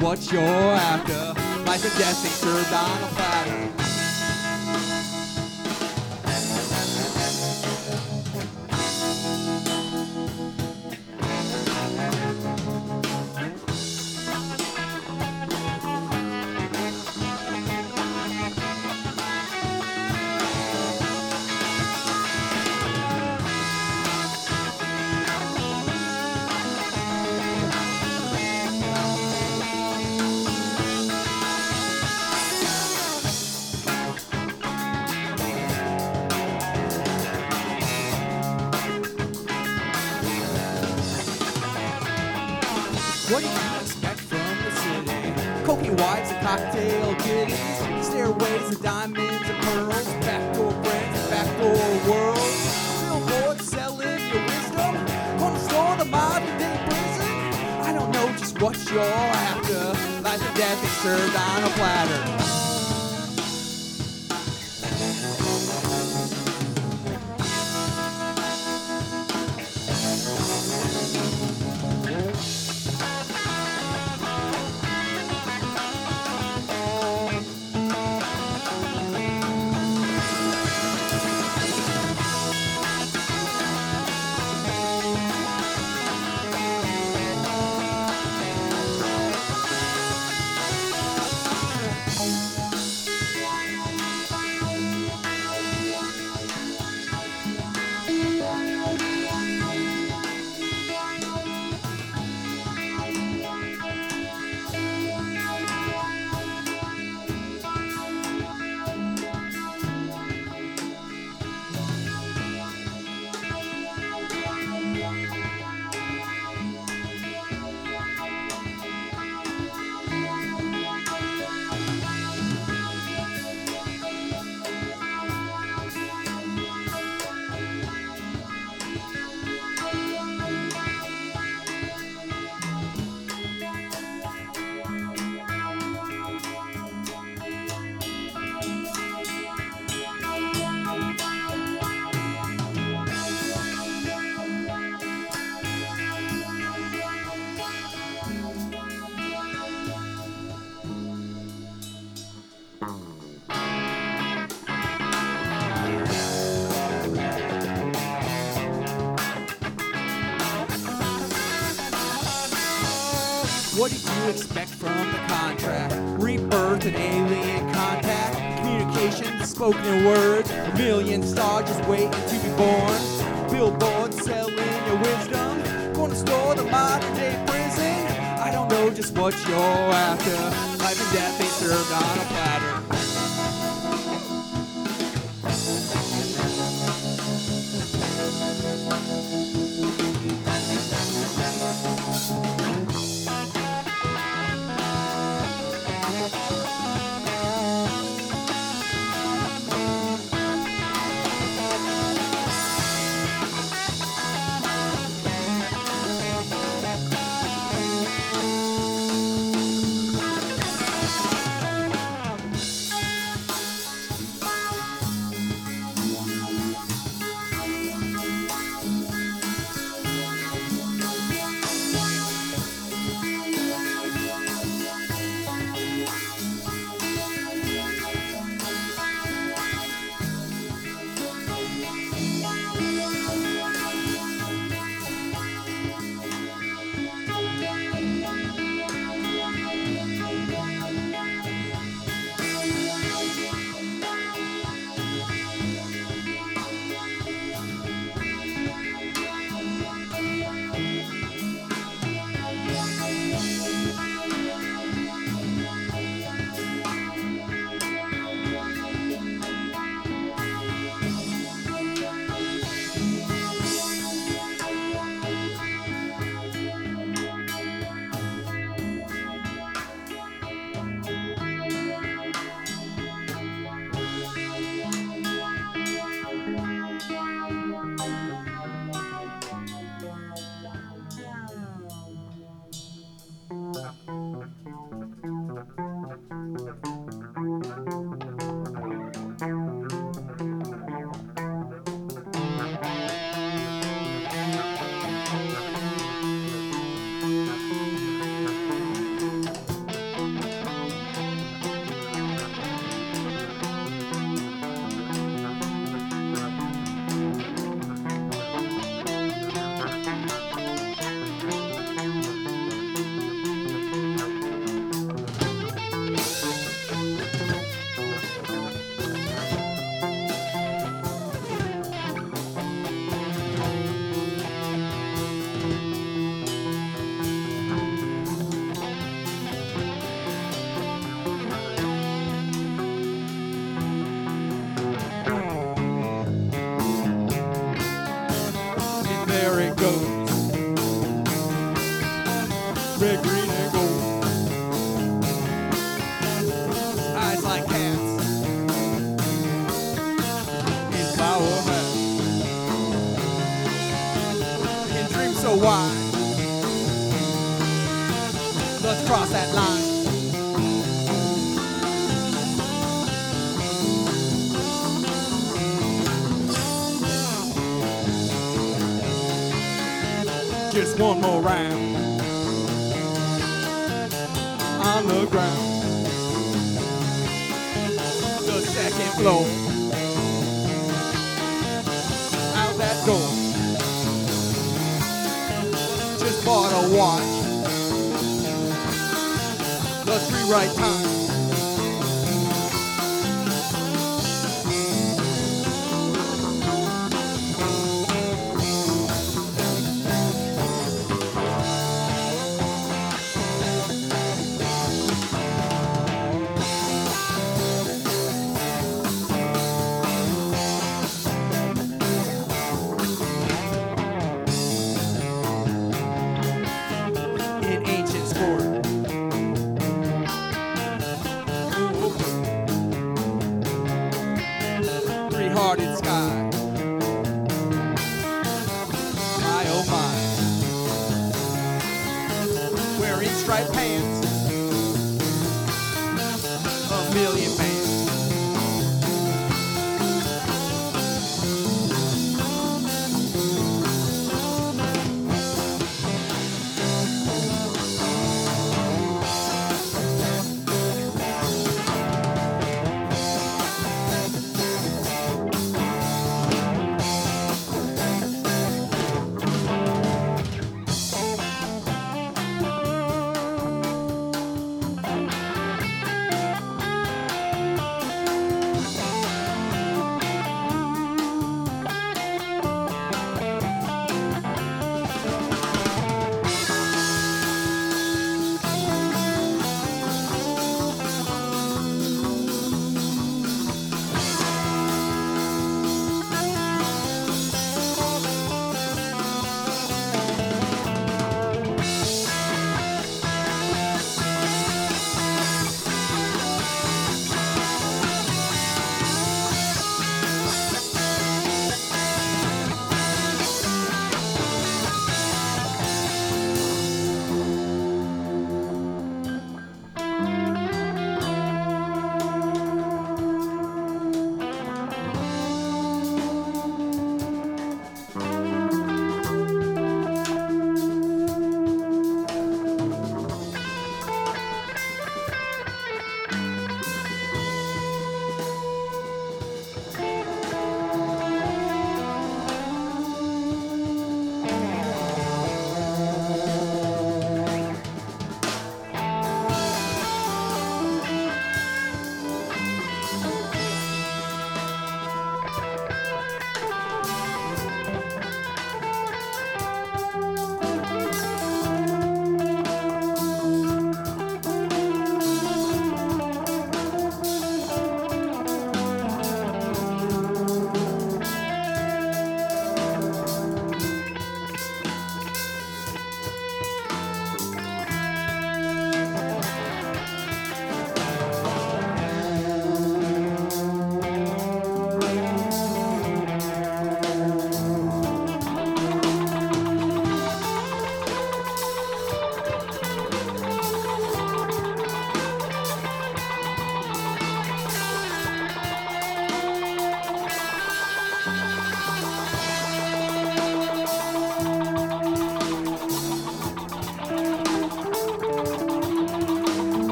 what you're after. Life and death ain't served cocktail kitties, stairways and diamonds and pearls, backdoor friends and backdoor worlds, billboards selling your wisdom, corner store, the modern day prison. I don't know just what you're after. Life and death ain't served on a platter. Expect from the contract? Rebirth and alien contact, communication, spoken in words, a million stars just waiting to be born. Billboards selling your wisdom, corner store, the modern day prison. I don't know just what you're after. Life and death ain't served on a platter. Let's cross that line. Just one more round on the ground. The second floor. Out that door. Just bought a watch. Let's right time. in